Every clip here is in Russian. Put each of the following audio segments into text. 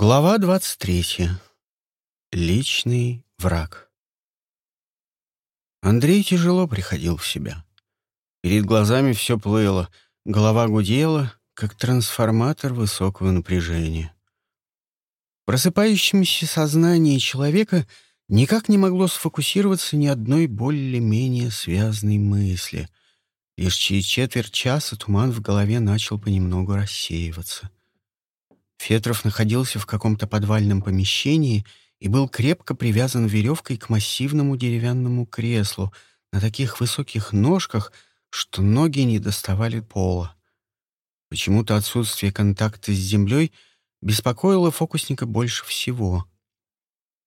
Глава 23. Личный враг. Андрей тяжело приходил в себя. Перед глазами все плыло, голова гудела, как трансформатор высокого напряжения. В просыпающемся сознании человека никак не могло сфокусироваться ни одной более-менее связанной мысли. Лишь через четверть часа туман в голове начал понемногу рассеиваться — Фетров находился в каком-то подвальном помещении и был крепко привязан веревкой к массивному деревянному креслу на таких высоких ножках, что ноги не доставали пола. Почему-то отсутствие контакта с землей беспокоило фокусника больше всего.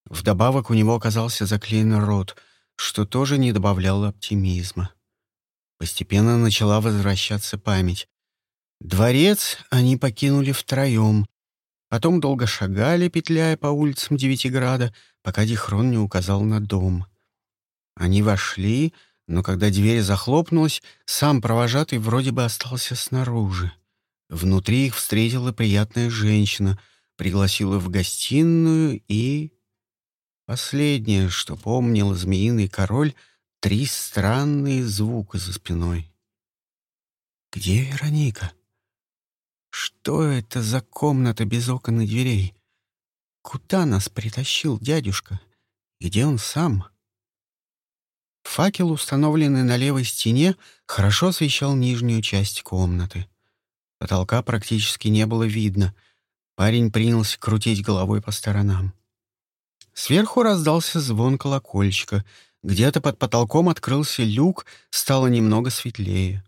Вдобавок у него оказался заклеен рот, что тоже не добавляло оптимизма. Постепенно начала возвращаться память. Дворец они покинули втроем, Потом долго шагали, петляя по улицам Девятиграда, пока Дихрон не указал на дом. Они вошли, но когда дверь захлопнулась, сам провожатый вроде бы остался снаружи. Внутри их встретила приятная женщина, пригласила в гостиную и... Последнее, что помнил змеиный король, три странные звука за спиной. «Где Вероника?» Что это за комната без окон и дверей? Куда нас притащил дядюшка? Где он сам? Факел, установленный на левой стене, хорошо освещал нижнюю часть комнаты. Потолка практически не было видно. Парень принялся крутить головой по сторонам. Сверху раздался звон колокольчика. Где-то под потолком открылся люк, стало немного светлее.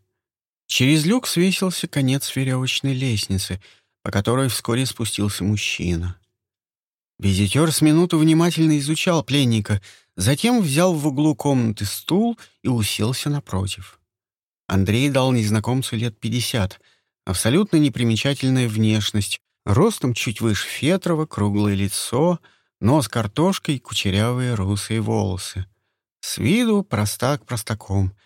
Через люк свесился конец веревочной лестницы, по которой вскоре спустился мужчина. Визитер с минуту внимательно изучал пленника, затем взял в углу комнаты стул и уселся напротив. Андрей дал незнакомцу лет пятьдесят, абсолютно непримечательная внешность, ростом чуть выше Фетрова, круглое лицо, нос картошкой, кучерявые русые волосы. С виду простак простаком —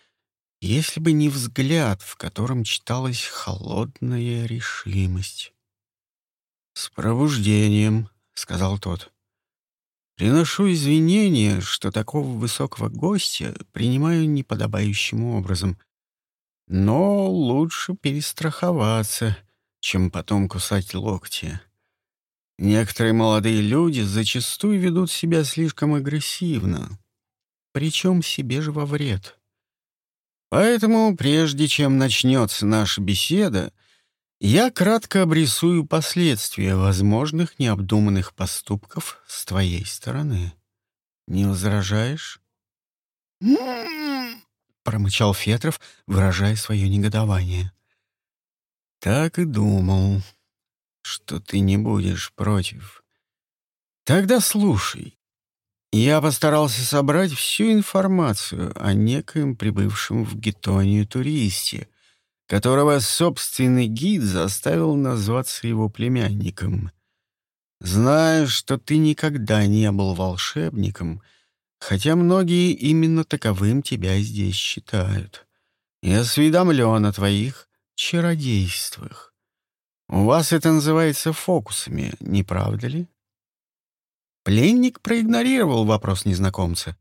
если бы не взгляд, в котором читалась холодная решимость. «С пробуждением», — сказал тот. «Приношу извинения, что такого высокого гостя принимаю неподобающим образом. Но лучше перестраховаться, чем потом кусать локти. Некоторые молодые люди зачастую ведут себя слишком агрессивно, причем себе же во вред». Поэтому, прежде чем начнется наша беседа, я кратко обрисую последствия возможных необдуманных поступков с твоей стороны. Не возражаешь? промычал Фетров, выражая свое негодование. Так и думал, что ты не будешь против. Тогда слушай. Я постарался собрать всю информацию о некоем прибывшем в Гетонию туристе, которого собственный гид заставил назваться его племянником. Знаю, что ты никогда не был волшебником, хотя многие именно таковым тебя здесь считают. Я осведомлен о твоих чародействах. У вас это называется фокусами, не правда ли? Пленник проигнорировал вопрос незнакомца.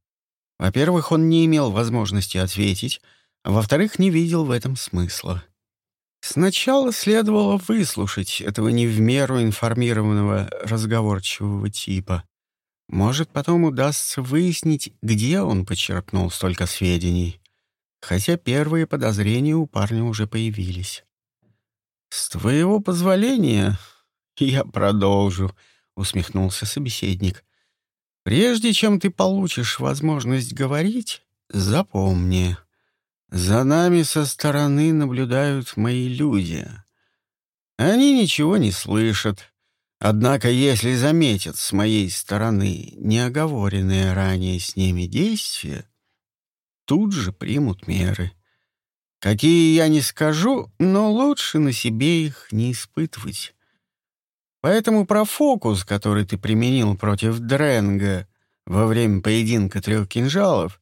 Во-первых, он не имел возможности ответить, а во-вторых, не видел в этом смысла. Сначала следовало выслушать этого не в меру информированного разговорчивого типа. Может, потом удастся выяснить, где он почерпнул столько сведений. Хотя первые подозрения у парня уже появились. «С твоего позволения я продолжу», усмехнулся собеседник. Прежде чем ты получишь возможность говорить, запомни, за нами со стороны наблюдают мои люди. Они ничего не слышат. Однако, если заметят с моей стороны неоговоренные ранее с ними действия, тут же примут меры. Какие я не скажу, но лучше на себе их не испытывать. Поэтому про фокус, который ты применил против Дренга во время поединка трех кинжалов,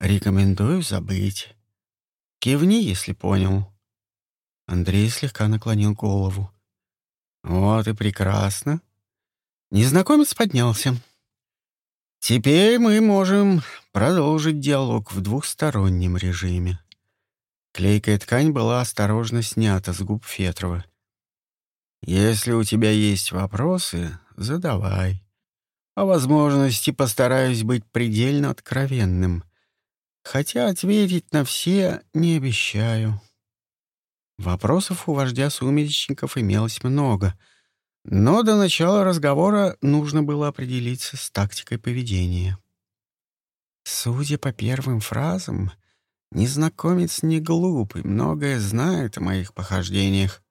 рекомендую забыть. Кивни, если понял. Андрей слегка наклонил голову. Вот и прекрасно. Незнакомец поднялся. Теперь мы можем продолжить диалог в двухстороннем режиме. Клейкая ткань была осторожно снята с губ Фетрова. «Если у тебя есть вопросы, задавай. По возможности постараюсь быть предельно откровенным, хотя ответить на все не обещаю». Вопросов у вождя сумеречников имелось много, но до начала разговора нужно было определиться с тактикой поведения. Судя по первым фразам, незнакомец не глупый, многое знает о моих похождениях.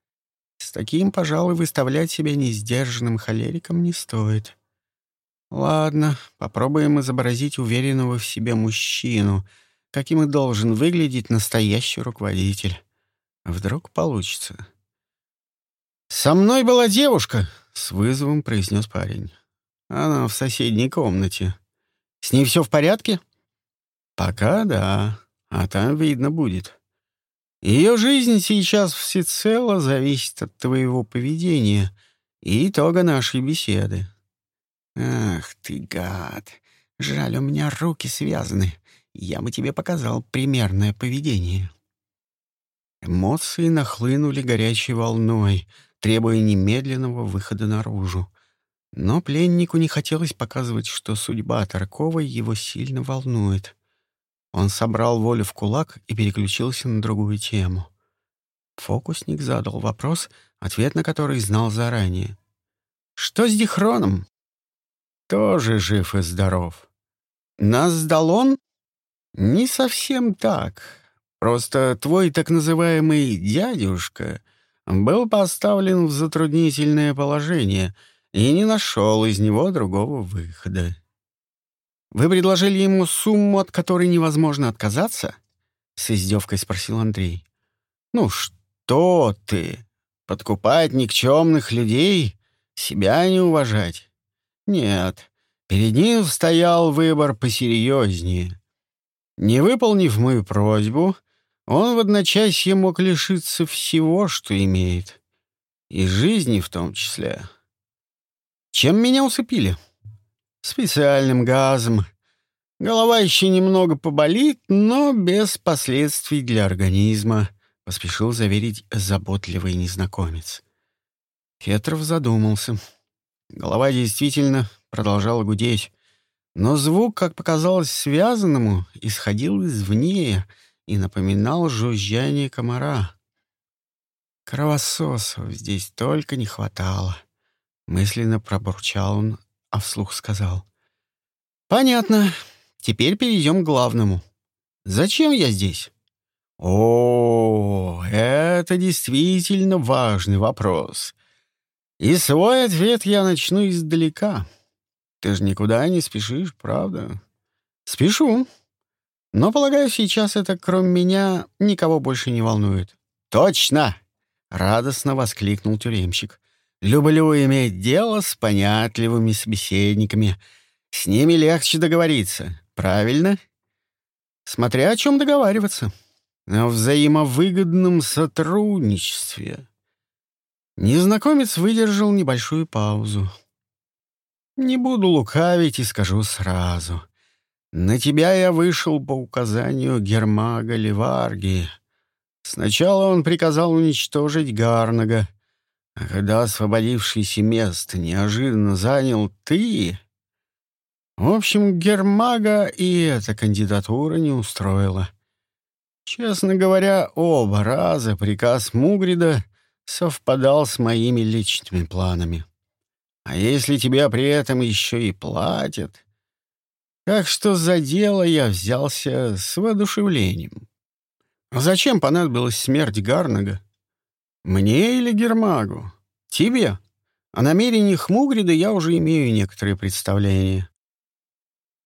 Таким, пожалуй, выставлять себя несдержанным холериком не стоит. Ладно, попробуем изобразить уверенного в себе мужчину, каким и должен выглядеть настоящий руководитель. Вдруг получится. «Со мной была девушка», — с вызовом произнес парень. «Она в соседней комнате. С ней все в порядке?» «Пока да, а там видно будет. Ее жизнь сейчас всецело зависит от твоего поведения и итога нашей беседы». «Ах ты, гад! Жаль, у меня руки связаны. Я бы тебе показал примерное поведение». Эмоции нахлынули горячей волной, требуя немедленного выхода наружу. Но пленнику не хотелось показывать, что судьба Тарковой его сильно волнует. Он собрал волю в кулак и переключился на другую тему. Фокусник задал вопрос, ответ на который знал заранее. «Что с Дихроном?» «Тоже жив и здоров». «Нас сдал он?» «Не совсем так. Просто твой так называемый «дядюшка» был поставлен в затруднительное положение и не нашел из него другого выхода. «Вы предложили ему сумму, от которой невозможно отказаться?» — с издевкой спросил Андрей. «Ну что ты? Подкупать никчемных людей? Себя не уважать? Нет, перед ним стоял выбор посерьезнее. Не выполнив мою просьбу, он в одночасье мог лишиться всего, что имеет. И жизни в том числе. Чем меня усыпили? Специальным газом. Голова еще немного поболит, но без последствий для организма, — поспешил заверить заботливый незнакомец. Фетров задумался. Голова действительно продолжала гудеть, но звук, как показалось связанному, исходил извне — и напоминал жужжание комара. Кровососов здесь только не хватало. Мысленно пробурчал он, а вслух сказал. «Понятно. Теперь перейдем к главному. Зачем я здесь?» «О, это действительно важный вопрос. И свой ответ я начну издалека. Ты же никуда не спешишь, правда?» «Спешу», но, полагаю, сейчас это, кроме меня, никого больше не волнует. «Точно!» — радостно воскликнул тюремщик. «Люблю иметь дело с понятливыми собеседниками. С ними легче договориться. Правильно?» «Смотря о чем договариваться. О взаимовыгодном сотрудничестве». Незнакомец выдержал небольшую паузу. «Не буду лукавить и скажу сразу». На тебя я вышел по указанию Гермага Леварги. Сначала он приказал уничтожить Гарнага, а когда освободившийся место неожиданно занял ты... В общем, Гермага и эта кандидатура не устроила. Честно говоря, оба раза приказ Мугрида совпадал с моими личными планами. А если тебя при этом еще и платят... Так что за дело я взялся с воодушевлением. Зачем понадобилась смерть Гарнага? Мне или Гермагу? Тебе? О намерениях Мугрида я уже имею некоторые представления.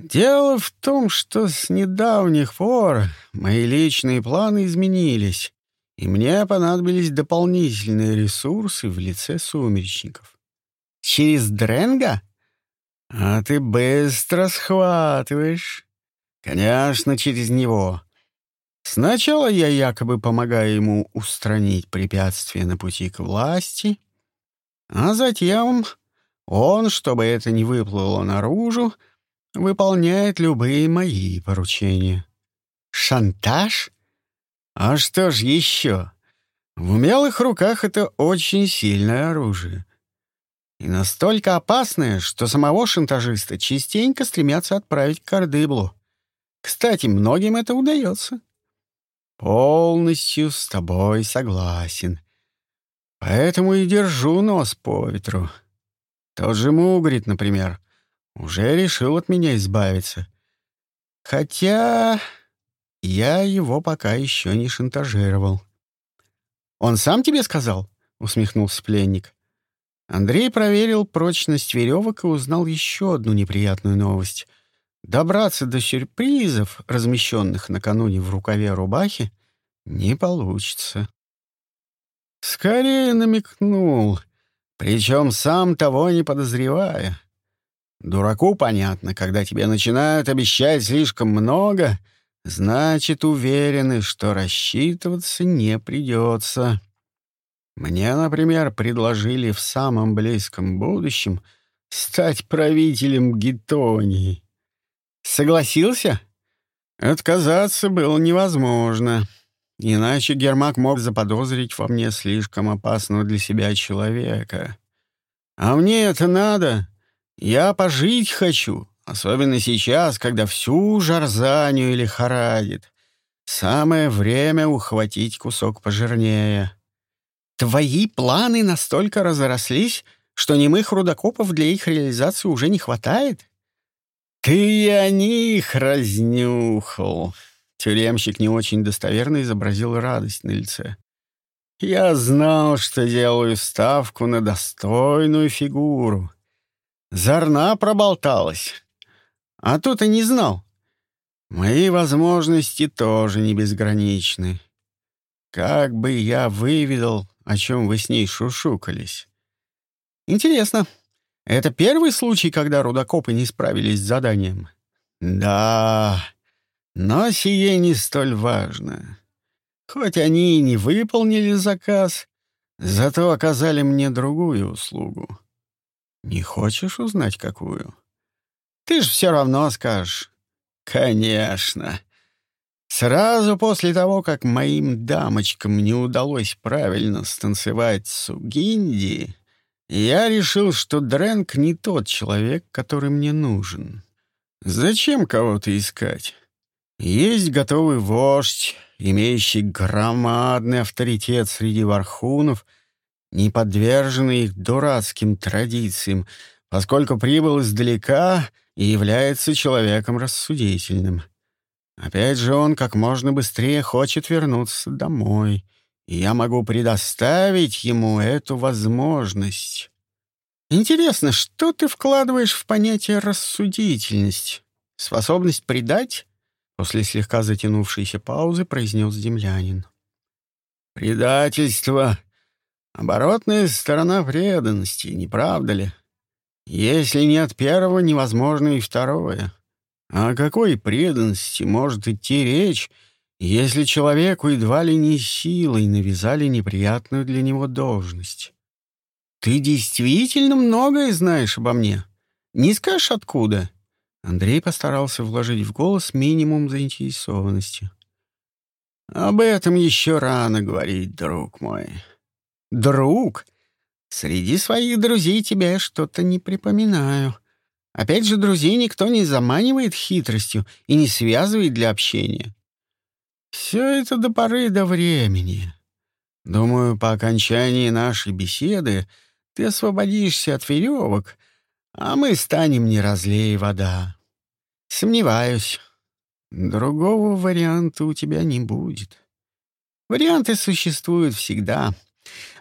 Дело в том, что с недавних пор мои личные планы изменились, и мне понадобились дополнительные ресурсы в лице сумеречников. Через Дренга? «А ты быстро схватываешь. Конечно, через него. Сначала я якобы помогаю ему устранить препятствия на пути к власти, а затем Он, чтобы это не выплыло наружу, выполняет любые мои поручения. Шантаж? А что ж еще? В умелых руках это очень сильное оружие. И настолько опасное, что самого шантажиста частенько стремятся отправить к Ардыблу. Кстати, многим это удается. Полностью с тобой согласен. Поэтому и держу нос по ветру. Тот же Мугрит, например, уже решил от меня избавиться. Хотя я его пока еще не шантажировал. «Он сам тебе сказал?» — усмехнулся пленник. Андрей проверил прочность веревок и узнал еще одну неприятную новость. Добраться до сюрпризов, размещенных накануне в рукаве рубахи, не получится. Скорее намекнул, причем сам того не подозревая. Дураку понятно, когда тебе начинают обещать слишком много, значит, уверены, что рассчитываться не придется. Мне, например, предложили в самом близком будущем стать правителем Гетонии. Согласился? Отказаться было невозможно. Иначе Гермак мог заподозрить во мне слишком опасного для себя человека. А мне это надо. Я пожить хочу, особенно сейчас, когда всю жарзанию лихорадит. Самое время ухватить кусок пожирнее. Твои планы настолько разрослись, что немых рудокопов для их реализации уже не хватает? Ты о них разнюхал. Тюремщик не очень достоверно изобразил радость на лице. Я знал, что делаю ставку на достойную фигуру. Зарна проболталась. А тут и не знал. Мои возможности тоже не безграничны. Как бы я выведал, о чем вы с ней шушукались? Интересно, это первый случай, когда рудокопы не справились с заданием? Да, но сие не столь важно. Хоть они и не выполнили заказ, зато оказали мне другую услугу. Не хочешь узнать, какую? Ты ж все равно скажешь. Конечно. Сразу после того, как моим дамочкам не удалось правильно станцевать сугинди, я решил, что Дрэнк не тот человек, который мне нужен. Зачем кого-то искать? Есть готовый вождь, имеющий громадный авторитет среди вархунов — не подвержены их дурацким традициям, поскольку прибыл издалека и является человеком рассудительным. Опять же, он как можно быстрее хочет вернуться домой, я могу предоставить ему эту возможность. Интересно, что ты вкладываешь в понятие «рассудительность»? Способность предать? После слегка затянувшейся паузы произнес землянин. «Предательство Оборотная сторона преданности, не правда ли? Если нет первого, невозможно и второе. О какой преданности может идти речь, если человеку едва ли не силой навязали неприятную для него должность? Ты действительно многое знаешь обо мне. Не скажешь, откуда?» Андрей постарался вложить в голос минимум заинтересованности. «Об этом еще рано говорить, друг мой. «Друг? Среди своих друзей тебя что-то не припоминаю. Опять же, друзей никто не заманивает хитростью и не связывает для общения. Все это до поры до времени. Думаю, по окончании нашей беседы ты освободишься от веревок, а мы станем не разлей вода. Сомневаюсь. Другого варианта у тебя не будет. Варианты существуют всегда —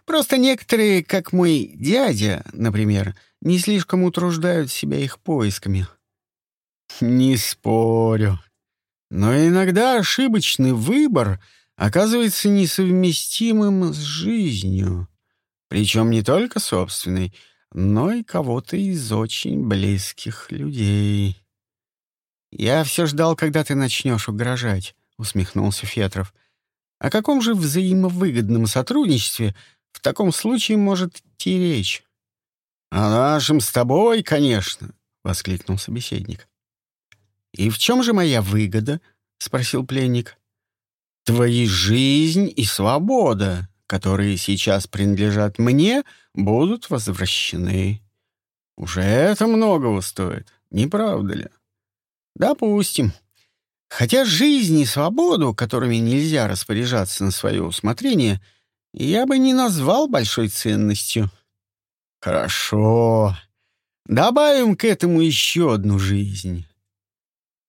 Просто некоторые, как мой дядя, например, не слишком утруждают себя их поисками. Не спорю. Но иногда ошибочный выбор оказывается несовместимым с жизнью. Причем не только собственной, но и кого-то из очень близких людей. «Я все ждал, когда ты начнешь угрожать», — усмехнулся Фетров. «О каком же взаимовыгодном сотрудничестве в таком случае может идти речь. «О нашем с тобой, конечно», — воскликнул собеседник. «И в чем же моя выгода?» — спросил пленник. «Твои жизнь и свобода, которые сейчас принадлежат мне, будут возвращены. Уже это многого стоит, не правда ли?» «Допустим. Хотя жизнь и свободу, которыми нельзя распоряжаться на свое усмотрение, я бы не назвал большой ценностью». «Хорошо. Добавим к этому еще одну жизнь.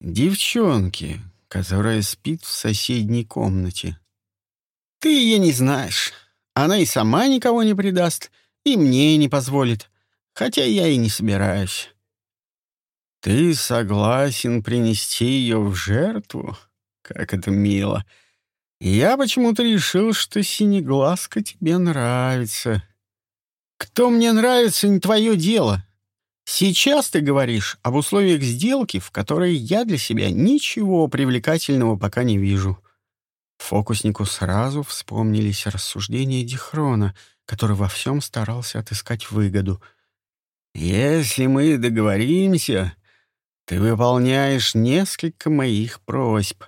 Девчонки, которая спит в соседней комнате. Ты ее не знаешь. Она и сама никого не предаст, и мне не позволит, хотя я и не собираюсь. Ты согласен принести ее в жертву? Как это мило. Я почему-то решил, что синеглазка тебе нравится. Кто мне нравится, не твое дело. Сейчас ты говоришь об условиях сделки, в которой я для себя ничего привлекательного пока не вижу. Фокуснику сразу вспомнились рассуждения Дихрона, который во всем старался отыскать выгоду. «Если мы договоримся, ты выполняешь несколько моих просьб,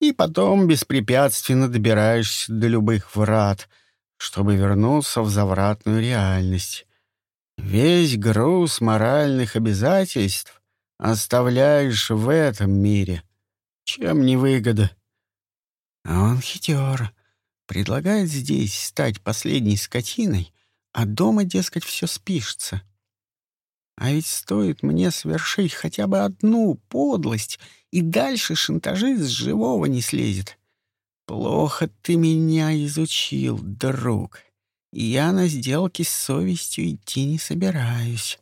и потом беспрепятственно добираешься до любых врат, чтобы вернуться в завратную реальность. Весь груз моральных обязательств оставляешь в этом мире. Чем не выгода? А он хитер. Предлагает здесь стать последней скотиной, а дома, дескать, все спишется. А ведь стоит мне совершить хотя бы одну подлость, и дальше шантажист с живого не слезет. Плохо ты меня изучил, друг. Я на сделки с совестью идти не собираюсь.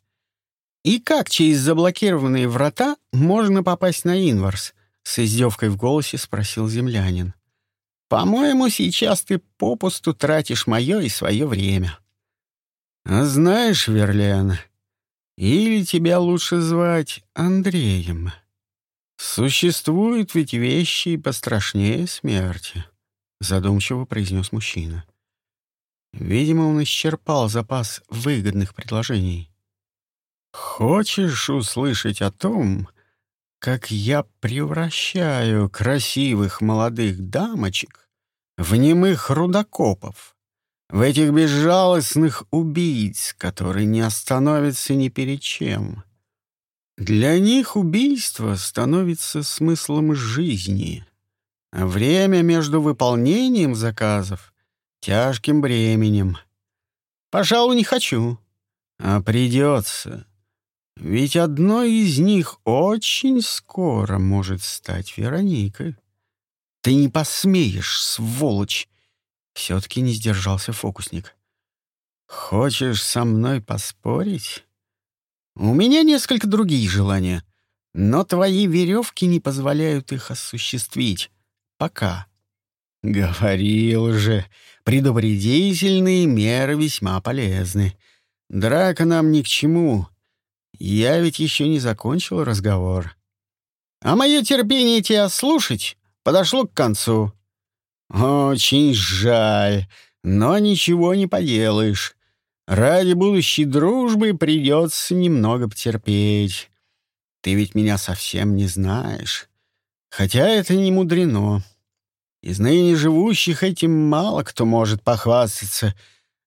И как через заблокированные врата можно попасть на Инварс? С издевкой в голосе спросил землянин. По-моему, сейчас ты попусту тратишь мое и свое время. А знаешь, Верлен, или тебя лучше звать Андреем. Существуют ведь вещи пострашнее смерти, задумчиво произнес мужчина. Видимо, он исчерпал запас выгодных предложений. Хочешь услышать о том, как я превращаю красивых молодых дамочек в немых рудокопов? в этих безжалостных убийц, которые не остановятся ни перед чем. Для них убийство становится смыслом жизни, а время между выполнением заказов — тяжким бременем. Пожалуй, не хочу, а придется. Ведь одной из них очень скоро может стать Вероникой. Ты не посмеешь, сволочь, все-таки не сдержался фокусник. «Хочешь со мной поспорить? У меня несколько другие желания, но твои веревки не позволяют их осуществить. Пока». «Говорил же, предупредительные меры весьма полезны. Драка нам ни к чему. Я ведь еще не закончил разговор. А мое терпение тебя слушать подошло к концу. «Очень жаль, но ничего не поделаешь. Ради будущей дружбы придется немного потерпеть. Ты ведь меня совсем не знаешь. Хотя это не мудрено. Из ныне живущих этим мало кто может похвастаться.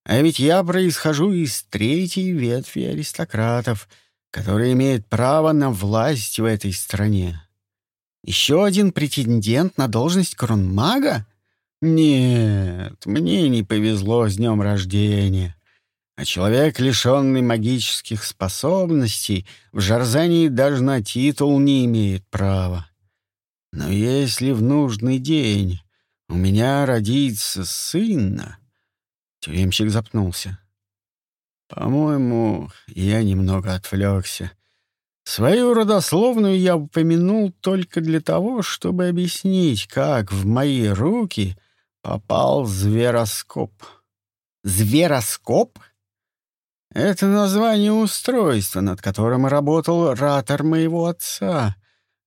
А ведь я происхожу из третьей ветви аристократов, которые имеют право на власть в этой стране. Еще один претендент на должность кронмага? Нет, мне не повезло с днем рождения. А человек, лишенный магических способностей, в Жарзании даже на титул не имеет права. Но если в нужный день у меня родится сын... Тюремщик запнулся. По-моему, я немного отвлекся. Свою родословную я упомянул только для того, чтобы объяснить, как в мои руки попал звероскоп. Звероскоп? Это название устройства, над которым работал ратор моего отца,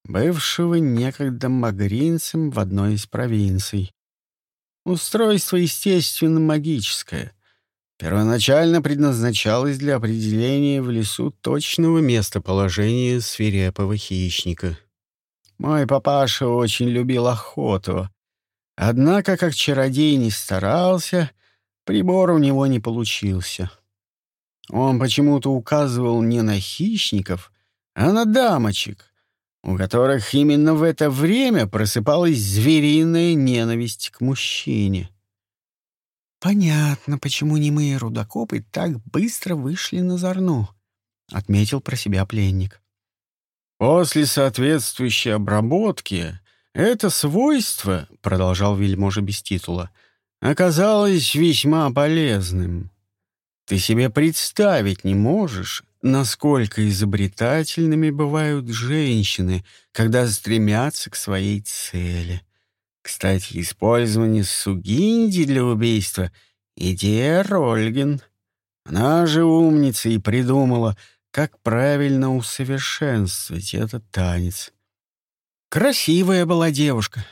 бывшего некогда магринцем в одной из провинций. Устройство, естественно, магическое. первоначально предназначалась для определения в лесу точного местоположения свирепого хищника. Мой папаша очень любил охоту. Однако, как чародей не старался, прибор у него не получился. Он почему-то указывал не на хищников, а на дамочек, у которых именно в это время просыпалась звериная ненависть к мужчине. «Понятно, почему немые рудокопы так быстро вышли на Зорну», — отметил про себя пленник. «После соответствующей обработки это свойство, — продолжал вельможа без титула, — оказалось весьма полезным. Ты себе представить не можешь, насколько изобретательными бывают женщины, когда стремятся к своей цели. Кстати, использование сугинди для убийства — идея Рольгин. Она же умница и придумала, как правильно усовершенствовать этот танец. Красивая была девушка.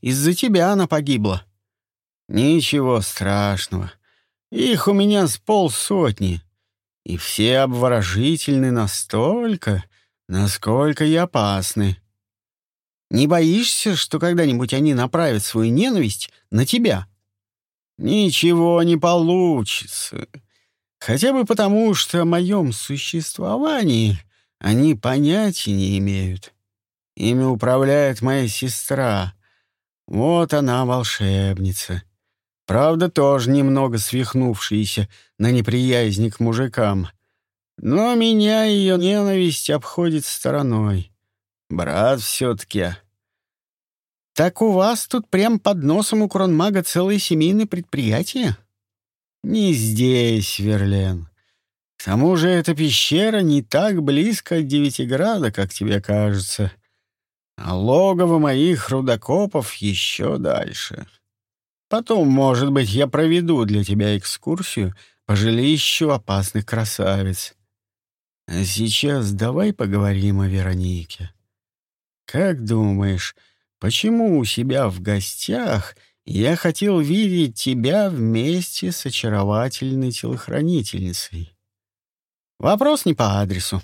Из-за тебя она погибла. Ничего страшного. Их у меня с полсотни. И все обворожительны настолько, насколько и опасны. Не боишься, что когда-нибудь они направят свою ненависть на тебя? Ничего не получится. Хотя бы потому, что о моем существовании они понятия не имеют. Ими управляет моя сестра. Вот она волшебница. Правда, тоже немного свихнувшаяся на неприязни к мужикам. Но меня ее ненависть обходит стороной. Брат все-таки. Так у вас тут прям под носом у кронмага целое семейное предприятие? Не здесь, Верлен. К тому же эта пещера не так близко от Девятиграда, как тебе кажется. А логово моих рудокопов еще дальше. Потом, может быть, я проведу для тебя экскурсию по жилищу опасных красавиц. А сейчас давай поговорим о Веронике. Как думаешь, почему у себя в гостях я хотел видеть тебя вместе с очаровательной телохранительницей? Вопрос не по адресу.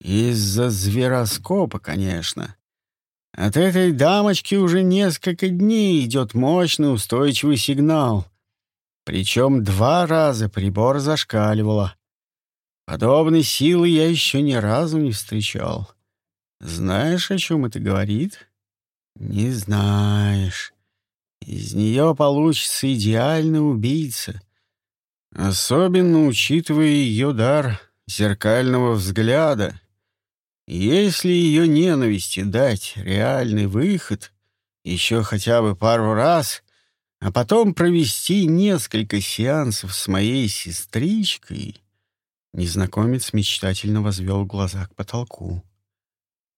Из-за звероскопа, конечно. От этой дамочки уже несколько дней идет мощный устойчивый сигнал. Причем два раза прибор зашкаливало. Подобной силы я еще ни разу не встречал. Знаешь, о чем это говорит? Не знаешь. Из нее получится идеальный убийца. Особенно учитывая ее дар зеркального взгляда. Если ее ненависти дать реальный выход, еще хотя бы пару раз, а потом провести несколько сеансов с моей сестричкой, незнакомец мечтательно возвел глаза к потолку.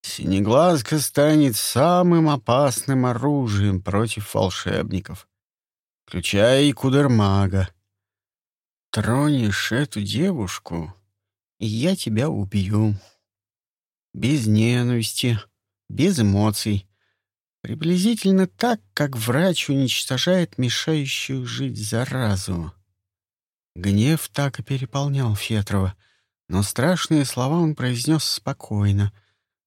Синеглазка станет самым опасным оружием против волшебников, включая и кудермага. Тронешь эту девушку, и я тебя убью без ненависти, без эмоций. Приблизительно так, как врач уничтожает мешающую жить заразу. Гнев так и переполнял Фетрова, но страшные слова он произнес спокойно.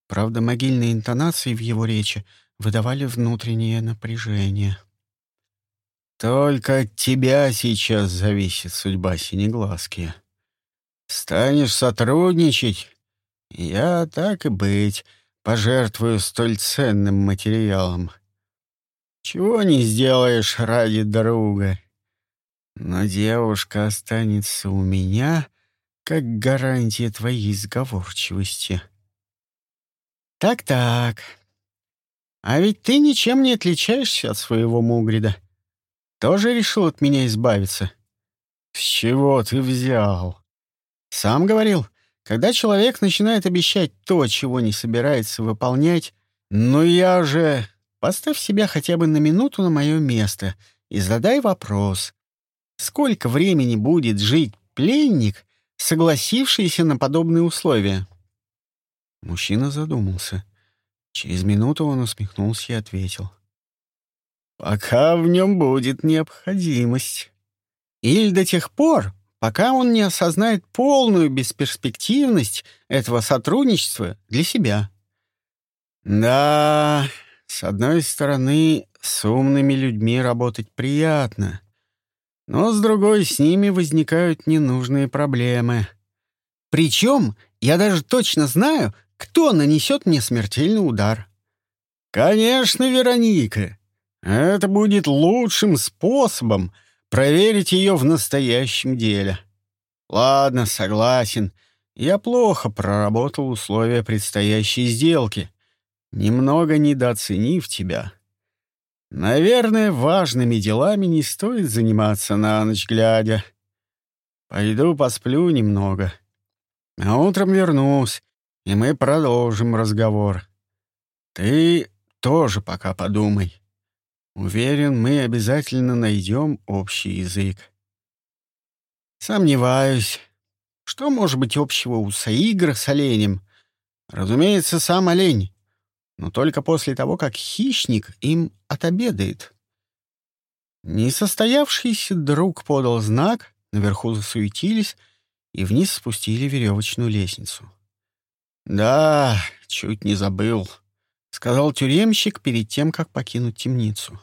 Правда, могильные интонации в его речи выдавали внутреннее напряжение. «Только от тебя сейчас зависит судьба Синеглазки. Станешь сотрудничать, я, так и быть, пожертвую столь ценным материалом. Чего не сделаешь ради друга. Но девушка останется у меня как гарантия твоей сговорчивости. Так-так. А ведь ты ничем не отличаешься от своего Мугрида. Тоже решил от меня избавиться? С чего ты взял? Сам говорил — когда человек начинает обещать то, чего не собирается выполнять, ну я же... Поставь себя хотя бы на минуту на мое место и задай вопрос. Сколько времени будет жить пленник, согласившийся на подобные условия? Мужчина задумался. Через минуту он усмехнулся и ответил. «Пока в нем будет необходимость. Или до тех пор, пока он не осознает полную бесперспективность этого сотрудничества для себя. Да, с одной стороны, с умными людьми работать приятно, но с другой с ними возникают ненужные проблемы. Причем я даже точно знаю, кто нанесет мне смертельный удар. Конечно, Вероника. Это будет лучшим способом проверить ее в настоящем деле. Ладно, согласен. Я плохо проработал условия предстоящей сделки, немного недооценив тебя. Наверное, важными делами не стоит заниматься на ночь глядя. Пойду посплю немного. А утром вернусь, и мы продолжим разговор. Ты тоже пока подумай. Уверен, мы обязательно найдем общий язык. Сомневаюсь. Что может быть общего у Саигра с оленем? Разумеется, сам олень но только после того, как хищник им отобедает. Несостоявшийся друг подал знак, наверху засуетились и вниз спустили веревочную лестницу. «Да, чуть не забыл», — сказал тюремщик перед тем, как покинуть темницу.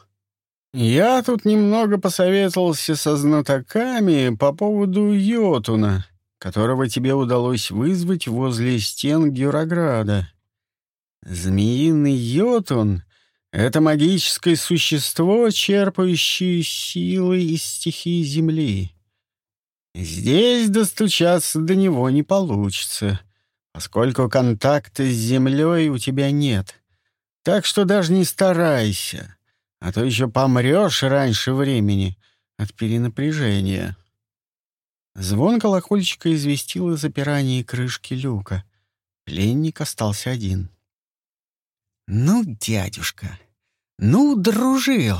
«Я тут немного посоветовался со знатоками по поводу Йотуна, которого тебе удалось вызвать возле стен Гюрограда. Змеиный йотун — это магическое существо, черпающее силы из стихии Земли. Здесь достучаться до него не получится, поскольку контакта с Землей у тебя нет. Так что даже не старайся, а то еще помрешь раньше времени от перенапряжения. Звон колокольчика известил о запирании крышки люка. Пленник остался один. «Ну, дядюшка, ну, дружил.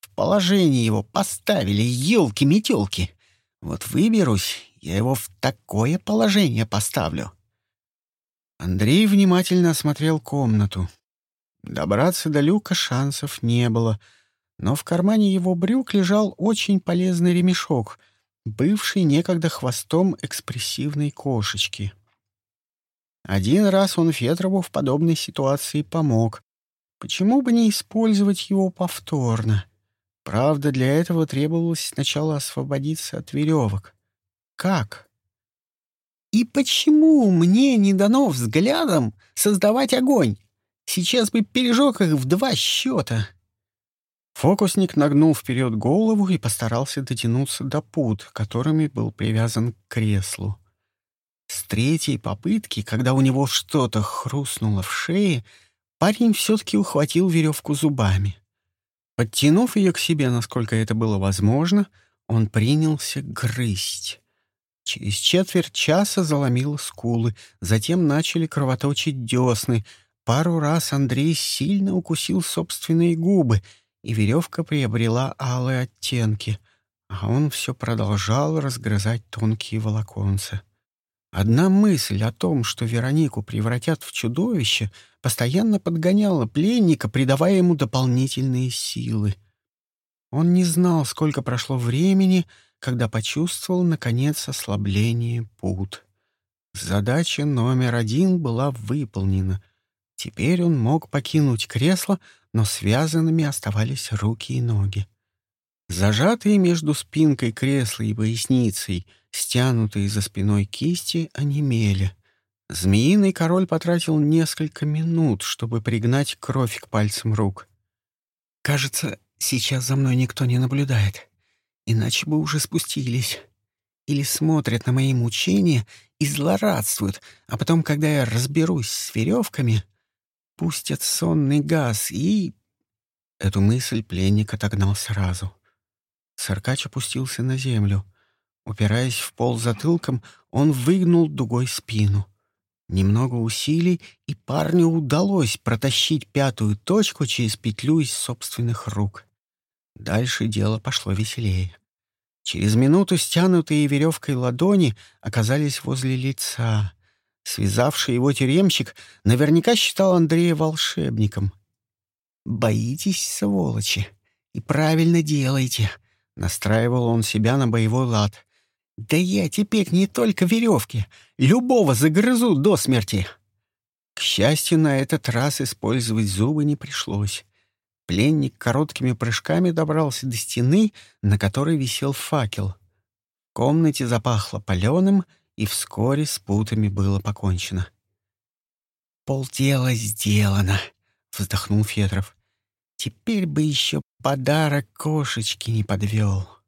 В положение его поставили елки-метелки. Вот выберусь, я его в такое положение поставлю». Андрей внимательно осмотрел комнату. Добраться до люка шансов не было, но в кармане его брюк лежал очень полезный ремешок, бывший некогда хвостом экспрессивной кошечки. Один раз он Федорову в подобной ситуации помог. Почему бы не использовать его повторно? Правда, для этого требовалось сначала освободиться от веревок. Как? И почему мне не дано взглядом создавать огонь? Сейчас бы пережег их в два счета. Фокусник нагнул вперед голову и постарался дотянуться до пут, которыми был привязан к креслу. С третьей попытки, когда у него что-то хрустнуло в шее, парень все-таки ухватил веревку зубами. Подтянув ее к себе, насколько это было возможно, он принялся грызть. Через четверть часа заломило скулы, затем начали кровоточить десны. Пару раз Андрей сильно укусил собственные губы, и веревка приобрела алые оттенки, а он все продолжал разгрызать тонкие волоконца. Одна мысль о том, что Веронику превратят в чудовище, постоянно подгоняла пленника, придавая ему дополнительные силы. Он не знал, сколько прошло времени, когда почувствовал, наконец, ослабление пут. Задача номер один была выполнена. Теперь он мог покинуть кресло, но связанными оставались руки и ноги. Зажатые между спинкой кресла и поясницей — Стянутые за спиной кисти онемели. Змеиный король потратил несколько минут, чтобы пригнать кровь к пальцам рук. «Кажется, сейчас за мной никто не наблюдает. Иначе бы уже спустились. Или смотрят на мои мучения и злорадствуют, а потом, когда я разберусь с веревками, пустят сонный газ и...» Эту мысль пленник отогнал сразу. Саркач опустился на землю. Упираясь в пол затылком, он выгнул дугой спину. Немного усилий, и парню удалось протащить пятую точку через петлю из собственных рук. Дальше дело пошло веселее. Через минуту стянутые веревкой ладони оказались возле лица. Связавший его тюремщик наверняка считал Андрея волшебником. «Боитесь, сволочи, и правильно делаете. Настраивал он себя на боевой лад. «Да я теперь не только веревки. Любого загрызу до смерти!» К счастью, на этот раз использовать зубы не пришлось. Пленник короткими прыжками добрался до стены, на которой висел факел. В комнате запахло паленым, и вскоре с путами было покончено. «Полдела сделано», — вздохнул Фетров. «Теперь бы еще подарок кошечки не подвел».